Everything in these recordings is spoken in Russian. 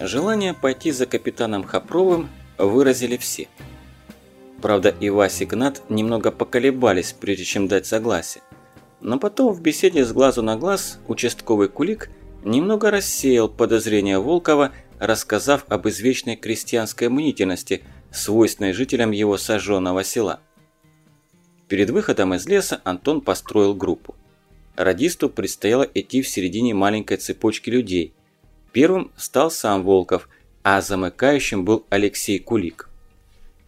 Желание пойти за капитаном Хопровым выразили все. Правда, и Вася Игнат немного поколебались, прежде чем дать согласие. Но потом в беседе с глазу на глаз участковый кулик немного рассеял подозрения Волкова, рассказав об извечной крестьянской мнительности, свойственной жителям его сожженного села. Перед выходом из леса Антон построил группу. Радисту предстояло идти в середине маленькой цепочки людей – Первым стал сам Волков, а замыкающим был Алексей Кулик.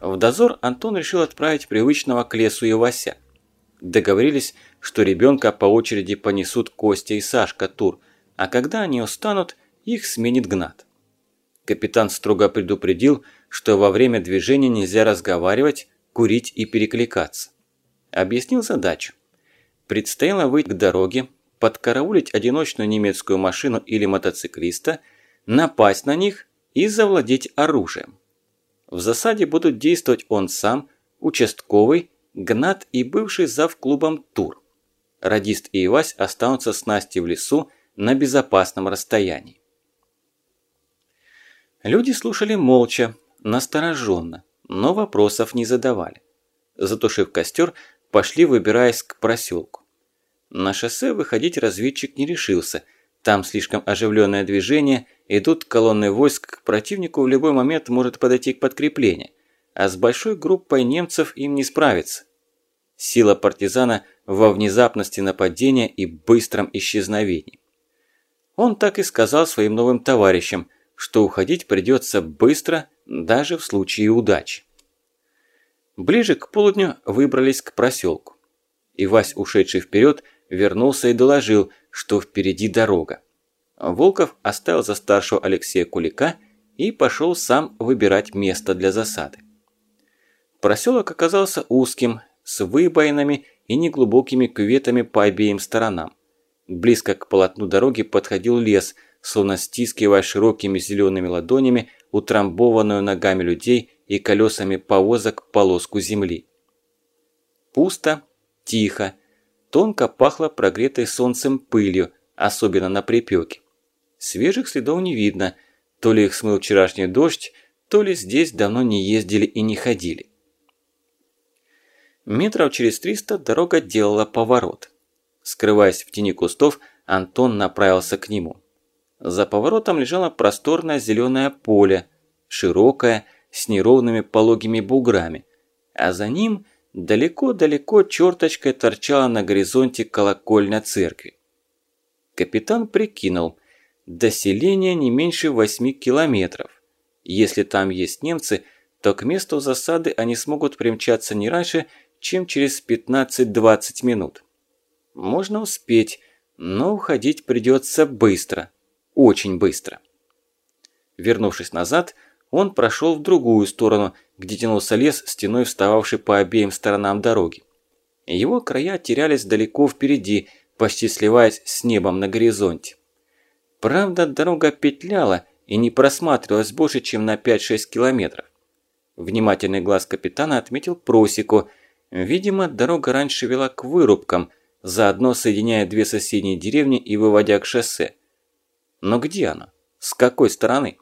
В дозор Антон решил отправить привычного к лесу Ивася. Договорились, что ребенка по очереди понесут Костя и Сашка Тур, а когда они устанут, их сменит Гнат. Капитан строго предупредил, что во время движения нельзя разговаривать, курить и перекликаться. Объяснил задачу. Предстояло выйти к дороге, подкараулить одиночную немецкую машину или мотоциклиста, напасть на них и завладеть оружием. В засаде будут действовать он сам, участковый, Гнат и бывший зав клубом Тур. Радист и Ивась останутся с Настей в лесу на безопасном расстоянии. Люди слушали молча, настороженно, но вопросов не задавали. Затушив костер, пошли, выбираясь к проселку. На шоссе выходить разведчик не решился. Там слишком оживленное движение, идут колонны войск, к противнику в любой момент может подойти к подкреплению, а с большой группой немцев им не справиться. Сила партизана во внезапности нападения и быстром исчезновении. Он так и сказал своим новым товарищам, что уходить придется быстро, даже в случае удачи. Ближе к полудню выбрались к проселку. И Вась, ушедший вперед, вернулся и доложил, что впереди дорога. Волков оставил за старшего Алексея Кулика и пошел сам выбирать место для засады. Проселок оказался узким, с выбоинами и неглубокими кюветами по обеим сторонам. Близко к полотну дороги подходил лес, словно стискивая широкими зелеными ладонями утрамбованную ногами людей и колесами повозок полоску земли. Пусто, тихо, Тонко пахло прогретой солнцем пылью, особенно на припеке. Свежих следов не видно, то ли их смыл вчерашний дождь, то ли здесь давно не ездили и не ходили. Метров через триста дорога делала поворот. Скрываясь в тени кустов, Антон направился к нему. За поворотом лежало просторное зеленое поле, широкое, с неровными пологими буграми, а за ним Далеко-далеко черточкой торчала на горизонте колокольня церкви. Капитан прикинул, до селения не меньше восьми километров. Если там есть немцы, то к месту засады они смогут примчаться не раньше, чем через 15-20 минут. Можно успеть, но уходить придется быстро, очень быстро. Вернувшись назад, он прошел в другую сторону, где тянулся лес, стеной встававший по обеим сторонам дороги. Его края терялись далеко впереди, почти сливаясь с небом на горизонте. Правда, дорога петляла и не просматривалась больше, чем на 5-6 километров. Внимательный глаз капитана отметил просеку. Видимо, дорога раньше вела к вырубкам, заодно соединяя две соседние деревни и выводя к шоссе. Но где она? С какой стороны?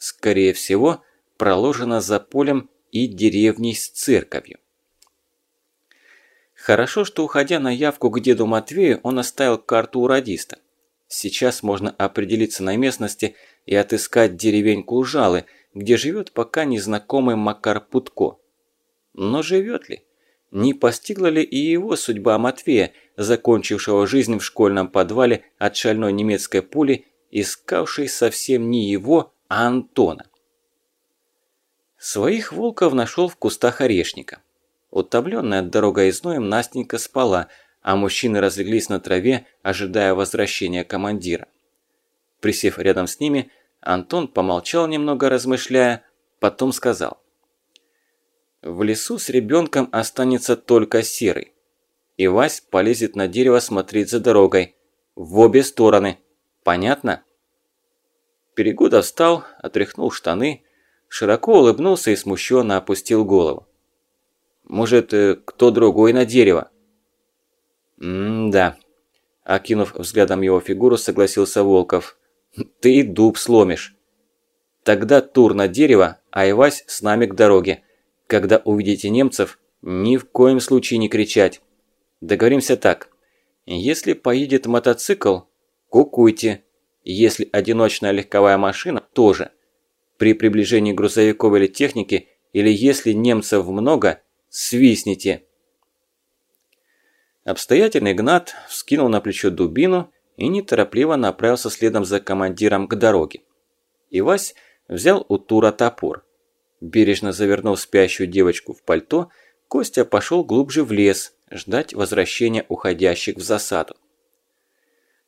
Скорее всего, проложена за полем и деревней с церковью. Хорошо, что уходя на явку к деду Матвею, он оставил карту у радиста. Сейчас можно определиться на местности и отыскать деревеньку Ужалы, где живет пока незнакомый Макар Путко. Но живет ли? Не постигла ли и его судьба Матвея, закончившего жизнь в школьном подвале от шальной немецкой пули, искавшей совсем не его, Антона. Своих волков нашел в кустах орешника. Утомленная дорогой зноем Настенька спала, а мужчины разлеглись на траве, ожидая возвращения командира. Присев рядом с ними, Антон помолчал немного, размышляя, потом сказал. «В лесу с ребенком останется только серый. И Вась полезет на дерево смотреть за дорогой. В обе стороны. Понятно?» Перегуда встал, отряхнул штаны, широко улыбнулся и смущенно опустил голову. «Может, э, кто другой на дерево?» «М-да», – окинув взглядом его фигуру, согласился Волков. «Ты дуб сломишь». Тогда тур на дерево, а Ивась с нами к дороге. Когда увидите немцев, ни в коем случае не кричать. Договоримся так. Если поедет мотоцикл, кукуйте. Если одиночная легковая машина, тоже. При приближении грузовиков или техники, или если немцев много, свистните. Обстоятельный Гнат вскинул на плечо дубину и неторопливо направился следом за командиром к дороге. Ивась взял у Тура топор. Бережно завернув спящую девочку в пальто, Костя пошел глубже в лес, ждать возвращения уходящих в засаду.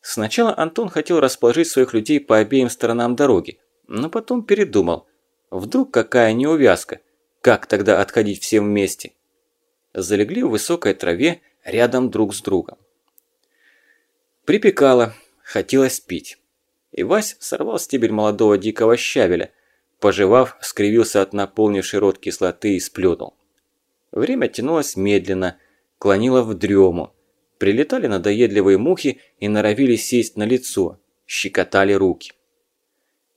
Сначала Антон хотел расположить своих людей по обеим сторонам дороги, но потом передумал. Вдруг какая неувязка, как тогда отходить всем вместе? Залегли в высокой траве рядом друг с другом. Припекало, хотелось пить. И Вась сорвал стебель молодого дикого щавеля, пожевав, скривился от наполнившей рот кислоты и сплюнул. Время тянулось медленно, клонило в дрему. Прилетали надоедливые мухи и норовили сесть на лицо, щекотали руки.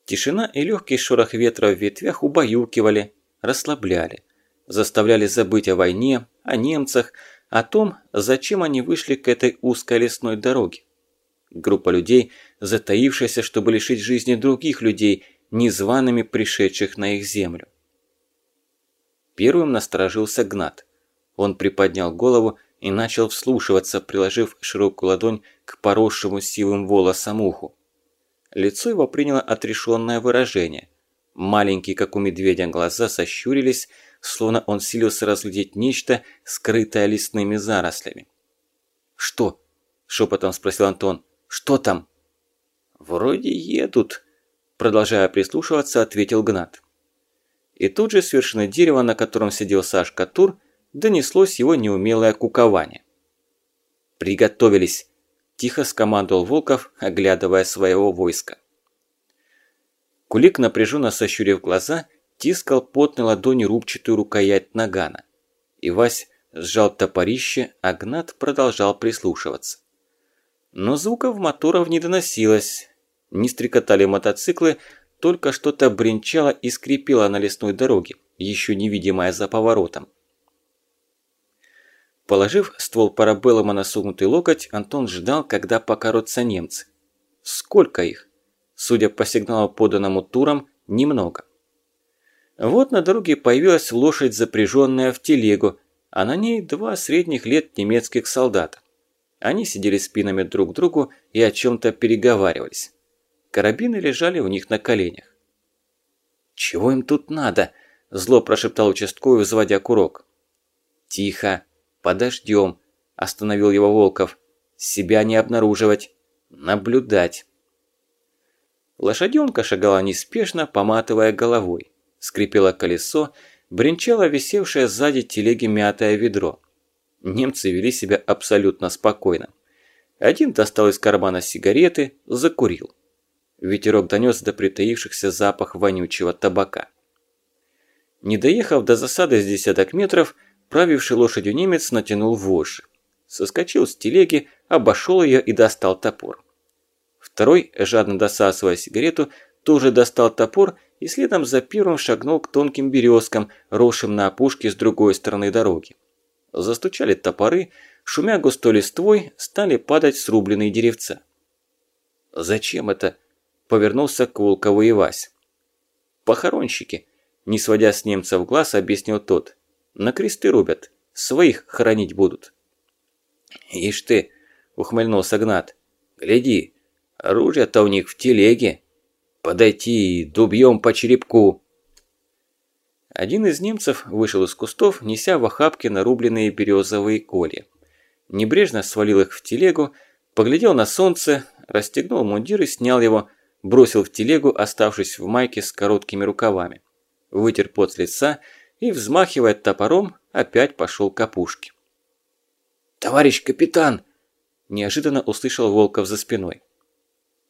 Тишина и легкий шорох ветра в ветвях убаюкивали, расслабляли, заставляли забыть о войне, о немцах, о том, зачем они вышли к этой узкой лесной дороге. Группа людей, затаившаяся, чтобы лишить жизни других людей, незваными пришедших на их землю. Первым насторожился Гнат. Он приподнял голову и начал вслушиваться, приложив широкую ладонь к поросшему сивым волосам уху. Лицо его приняло отрешенное выражение. Маленькие, как у медведя, глаза сощурились, словно он силился разглядеть нечто, скрытое лесными зарослями. «Что?» – шепотом спросил Антон. Что там?» «Вроде едут», – продолжая прислушиваться, ответил Гнат. И тут же с вершины дерева, на котором сидел Сашка Тур, донеслось его неумелое кукование. «Приготовились!» – тихо скомандовал Волков, оглядывая своего войска. Кулик, напряженно сощурив глаза, тискал потной ладонью рубчатую рукоять нагана. И Вась сжал топорище, а Гнат продолжал прислушиваться. Но звуков моторов не доносилось. Не стрекотали мотоциклы, только что-то бренчало и скрипело на лесной дороге, еще невидимое за поворотом. Положив ствол парабеллума на согнутый локоть, Антон ждал, когда покоротся немцы. Сколько их? Судя по сигналу, поданному туром, немного. Вот на дороге появилась лошадь, запряженная в телегу, а на ней два средних лет немецких солдата. Они сидели спинами друг к другу и о чем-то переговаривались. Карабины лежали у них на коленях. «Чего им тут надо?» – зло прошептал участковый, взводя курок. «Тихо, подождем», – остановил его Волков. «Себя не обнаруживать, наблюдать». Лошаденка шагала неспешно, поматывая головой. Скрипело колесо, бренчало висевшее сзади телеги мятое ведро. Немцы вели себя абсолютно спокойно. Один достал из кармана сигареты, закурил. Ветерок донес до притаившихся запах вонючего табака. Не доехав до засады с десяток метров, правивший лошадью немец натянул вожжи. Соскочил с телеги, обошел ее и достал топор. Второй, жадно досасывая сигарету, тоже достал топор и следом за первым шагнул к тонким березкам, росшим на опушке с другой стороны дороги. Застучали топоры, шумя густой листвой, стали падать срубленные деревца. «Зачем это?» – повернулся к Волкову и Вась. «Похоронщики», – не сводя с немцев глаз, объяснил тот. «На кресты рубят, своих хоронить будут». «Ишь ты!» – ухмыльнулся Гнат. «Гляди, оружие-то у них в телеге. Подойти, дубьем по черепку». Один из немцев вышел из кустов, неся в охапке нарубленные березовые колья. Небрежно свалил их в телегу, поглядел на солнце, расстегнул мундир и снял его, бросил в телегу, оставшись в майке с короткими рукавами. Вытер пот с лица и, взмахивая топором, опять пошел к опушке. «Товарищ капитан!» – неожиданно услышал Волков за спиной.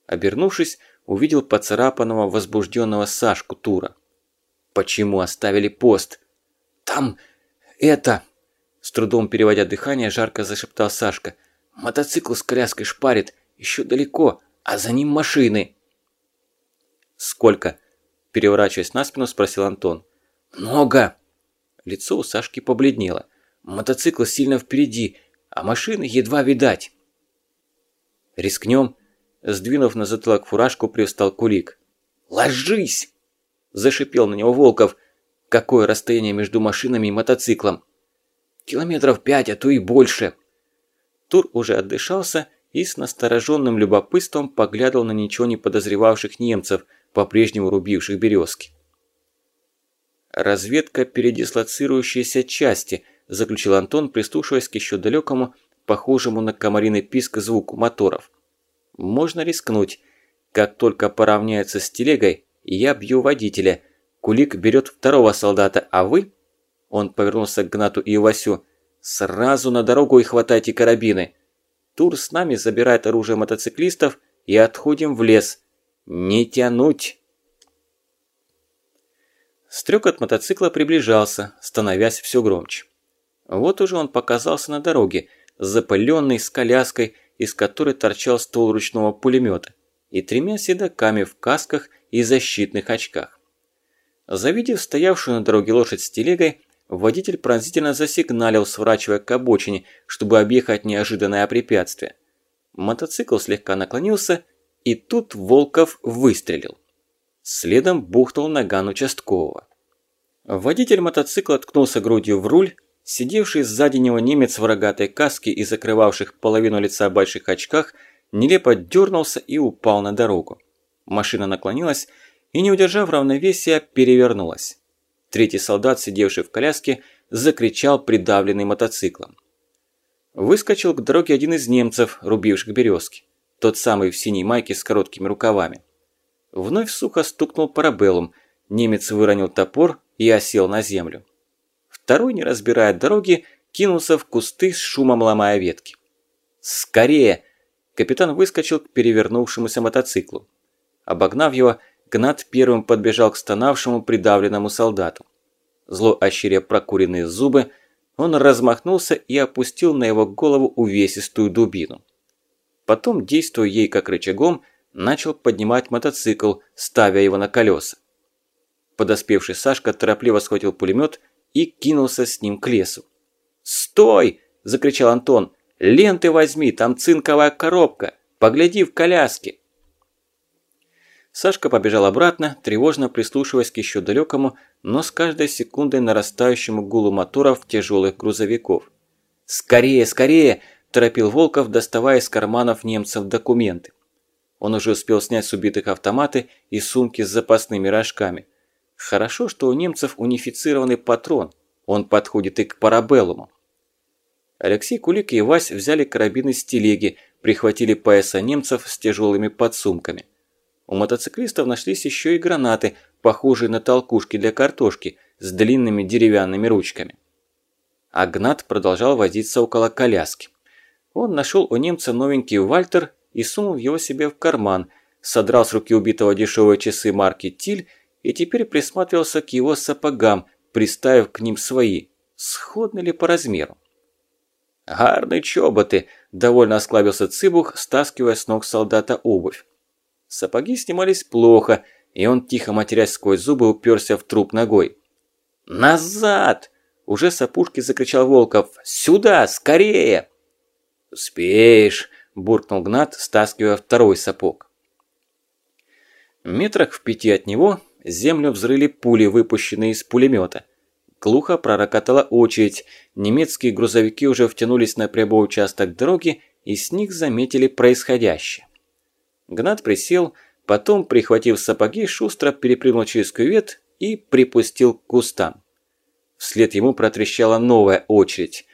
Обернувшись, увидел поцарапанного, возбужденного Сашку Тура. Почему оставили пост? Там... это... С трудом переводя дыхание, жарко зашептал Сашка. Мотоцикл с коляской шпарит, еще далеко, а за ним машины. Сколько? Переворачиваясь на спину, спросил Антон. «Много!» Лицо у Сашки побледнело. «Мотоцикл сильно впереди, а машины едва видать». «Рискнем?» Сдвинув на затылок фуражку, привстал Кулик. «Ложись!» Зашипел на него Волков. «Какое расстояние между машинами и мотоциклом?» «Километров пять, а то и больше!» Тур уже отдышался и с настороженным любопытством поглядывал на ничего не подозревавших немцев, по-прежнему рубивших березки. «Разведка передислоцирующейся части», – заключил Антон, прислушиваясь к еще далекому, похожему на комариный писк звуку моторов. «Можно рискнуть. Как только поравняется с телегой, я бью водителя. Кулик берет второго солдата, а вы...» Он повернулся к Гнату и Ивасю. «Сразу на дорогу и хватайте карабины. Тур с нами забирает оружие мотоциклистов и отходим в лес. Не тянуть!» Стрек от мотоцикла приближался, становясь все громче. Вот уже он показался на дороге, запыленный, с коляской, из которой торчал ствол ручного пулемета, и тремя седоками в касках и защитных очках. Завидев стоявшую на дороге лошадь с телегой, водитель пронзительно засигналил, сворачивая к обочине, чтобы объехать неожиданное препятствие. Мотоцикл слегка наклонился, и тут Волков выстрелил. Следом бухнул наган участкового. Водитель мотоцикла ткнулся грудью в руль, сидевший сзади него немец в рогатой каске и закрывавших половину лица больших очках, нелепо дернулся и упал на дорогу. Машина наклонилась и, не удержав равновесия, перевернулась. Третий солдат, сидевший в коляске, закричал, придавленный мотоциклом. Выскочил к дороге один из немцев, рубивших березки. Тот самый в синей майке с короткими рукавами. Вновь сухо стукнул парабеллум. Немец выронил топор и осел на землю. Второй, не разбирая дороги, кинулся в кусты с шумом ломая ветки. «Скорее!» Капитан выскочил к перевернувшемуся мотоциклу. Обогнав его, Гнат первым подбежал к стонавшему придавленному солдату. Зло ощеря прокуренные зубы, он размахнулся и опустил на его голову увесистую дубину. Потом, действуя ей как рычагом, начал поднимать мотоцикл, ставя его на колеса. Подоспевший Сашка торопливо схватил пулемет и кинулся с ним к лесу. «Стой!» – закричал Антон. «Ленты возьми, там цинковая коробка! Погляди в коляске!» Сашка побежал обратно, тревожно прислушиваясь к еще далекому, но с каждой секундой нарастающему гулу моторов тяжелых грузовиков. «Скорее, скорее!» – торопил Волков, доставая из карманов немцев документы. Он уже успел снять с убитых автоматы и сумки с запасными рожками. Хорошо, что у немцев унифицированный патрон, он подходит и к парабеллуму. Алексей Кулик и Вась взяли карабины с телеги, прихватили пояса немцев с тяжелыми подсумками. У мотоциклистов нашлись еще и гранаты, похожие на толкушки для картошки, с длинными деревянными ручками. Агнат продолжал возиться около коляски. Он нашел у немца новенький Вальтер и сунул его себе в карман, содрал с руки убитого дешевые часы марки «Тиль» и теперь присматривался к его сапогам, приставив к ним свои, сходны ли по размеру. «Гарные чоботы!» – довольно осклабился Цыбух, стаскивая с ног солдата обувь. Сапоги снимались плохо, и он, тихо матерясь сквозь зубы, уперся в труп ногой. «Назад!» – уже с опушки закричал Волков. «Сюда! Скорее!» «Успеешь!» – буркнул Гнат, стаскивая второй сапог. Метрах в пяти от него землю взрыли пули, выпущенные из пулемета. Глухо пророкотала очередь, немецкие грузовики уже втянулись на прямой участок дороги и с них заметили происходящее. Гнат присел, потом, прихватив сапоги, шустро перепрыгнул через кювет и припустил к кустам. Вслед ему протрещала новая очередь.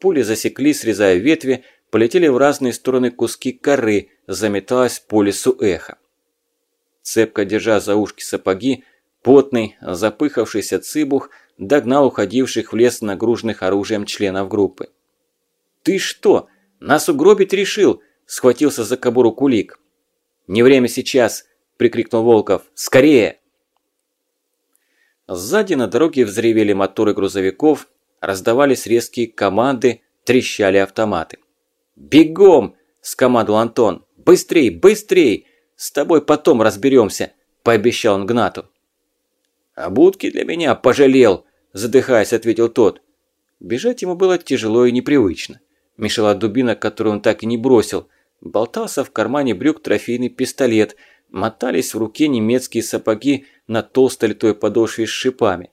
Пули засекли, срезая ветви, полетели в разные стороны куски коры, заметалось по лесу эхо. Цепко держа за ушки сапоги, потный, запыхавшийся цыбух догнал уходивших в лес нагруженных оружием членов группы. «Ты что, нас угробить решил?» – схватился за кобуру кулик. «Не время сейчас!» – прикрикнул Волков. «Скорее!» Сзади на дороге взревели моторы грузовиков, раздавались резкие команды, трещали автоматы. «Бегом!» – скомандовал Антон. «Быстрей, быстрей! С тобой потом разберемся!» – пообещал он Гнату. «А будки для меня пожалел», – задыхаясь, ответил тот. Бежать ему было тяжело и непривычно. Мешала дубина, которую он так и не бросил. Болтался в кармане брюк трофейный пистолет. Мотались в руке немецкие сапоги на толстой литой подошве с шипами.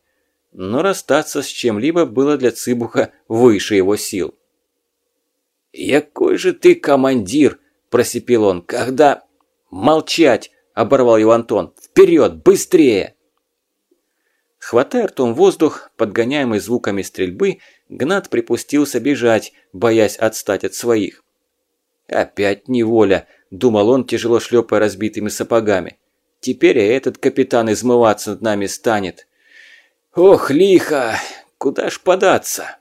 Но расстаться с чем-либо было для Цыбуха выше его сил. «Якой же ты командир!» – просипел он. «Когда...» «Молчать!» – оборвал его Антон. «Вперед! Быстрее!» Хватая ртом воздух, подгоняемый звуками стрельбы, Гнат припустился бежать, боясь отстать от своих. «Опять неволя», – думал он, тяжело шлепая разбитыми сапогами. «Теперь и этот капитан измываться над нами станет». «Ох, лихо! Куда ж податься?»